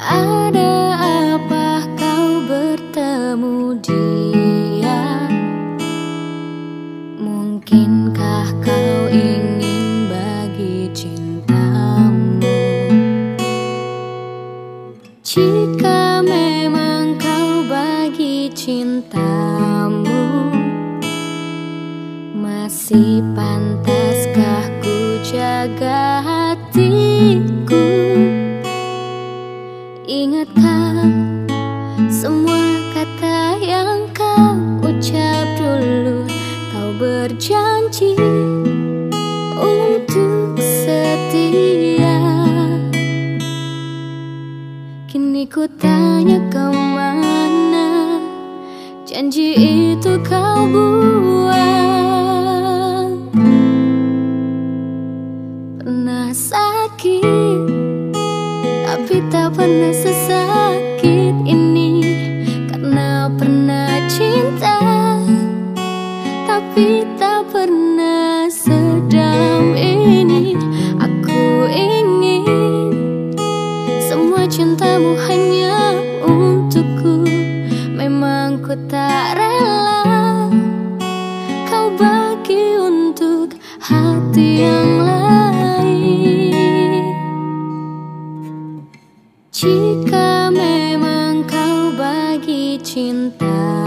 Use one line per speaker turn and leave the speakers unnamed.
Ada apa kau bertemu dia? Mungkinkah kau ingin bagi cintamu? Jika memang kau bagi cintamu Masih pantaskah ku jaga hati? Ku tanya ke mana? Janji itu kau buang Pernah sakit Tapi tak pernah sesakit hanya untukku. Memang ku tak rela Kau bagi untuk hati yang lain. Jika memang kau bagi cinta